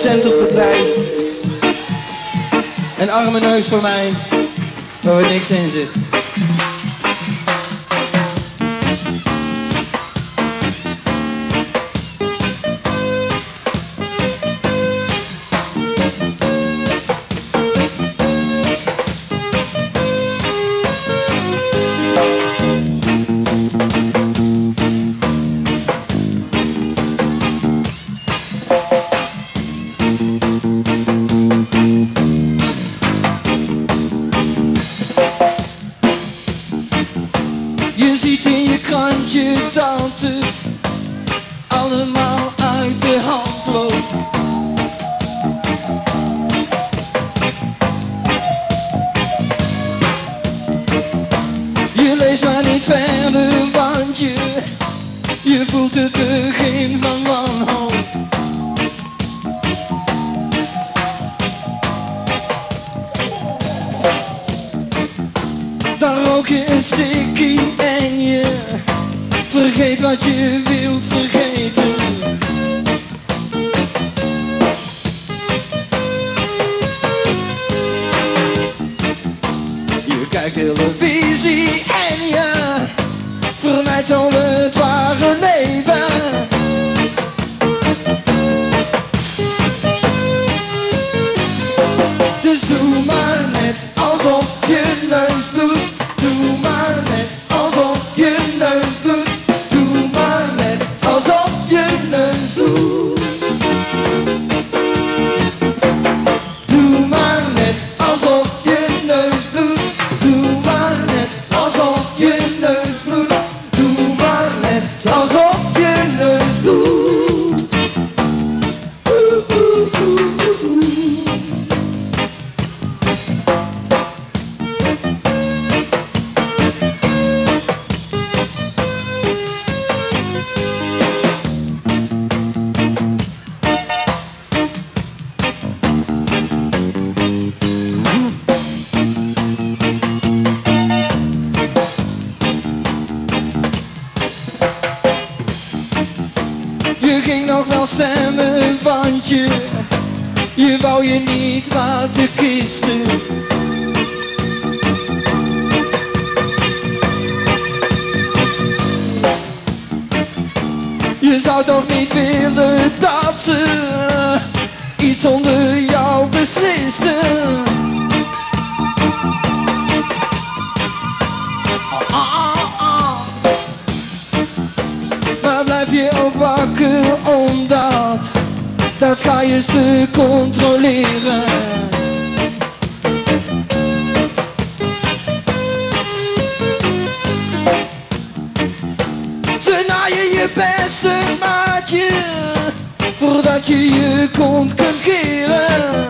cent op de trein. Een arme neus voor mij, waar we niks in zit. Je ziet in je krantje dat het allemaal uit de hand loopt. Je leest maar niet verder, want je, je voelt het begin van wanhoop. Je een stikkie en je vergeet wat je wilt vergeten. Je kijkt televisie en je vermijdt zo het ware leven. Stemmen, want je, je wou je niet laten kisten. Je zou toch niet willen dat ze iets zonder jou beslisten. Ga je te controleren. Ze naaien je beste maatje voordat je je kont kunt keren.